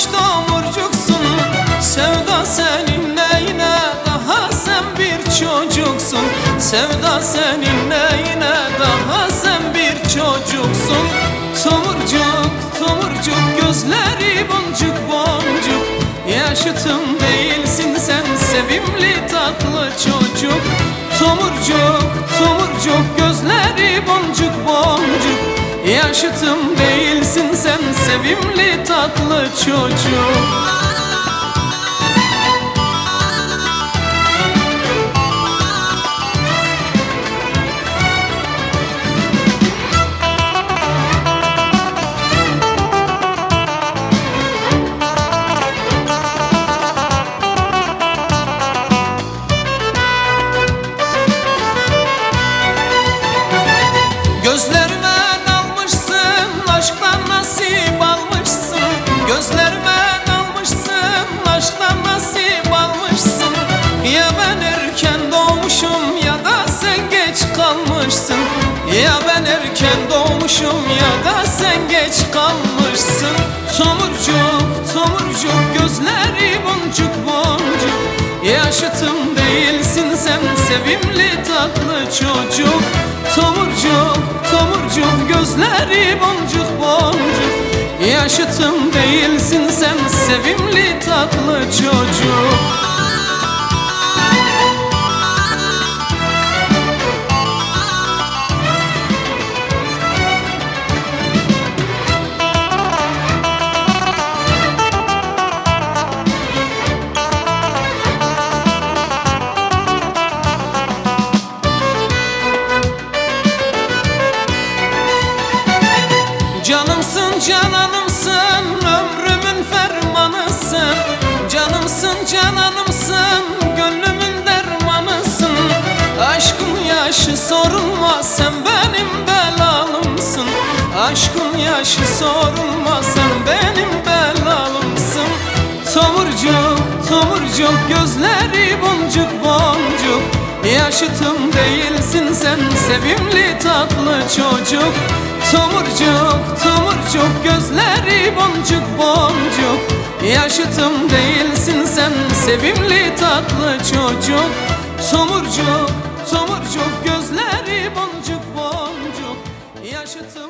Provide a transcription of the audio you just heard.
açmamış tomurcuksun Sevda senin neyine daha sen bir çocuksun. Sevda senin neyine daha sen bir çocuksun. Tomurcuk tomurcuk Yaşıtım değilsin sen sevimli tatlı çocuk. Gözlerime sevimli tatlı çocuk Tomurcuk tomurcuk gözleri boncuk boncuk. Yaşıtım değilsin sen sevimli tatlı çocuk yaşı sorulmaz sen benim belalımsın. Aşkın yaşı sorulmaz sen benim belalımsın. Tomurcuk tomurcuk gözleri boncuk boncuk. Yaşıtım değilsin sen sevimli tatlı çocuk. Tomurcuk tomurcuk gözleri boncuk boncuk. Yaşıtım değilsin sen sevimli tatlı çocuk. Tomurcuk tomurcuk gözleri boncuk boncuk Yaşıtım değil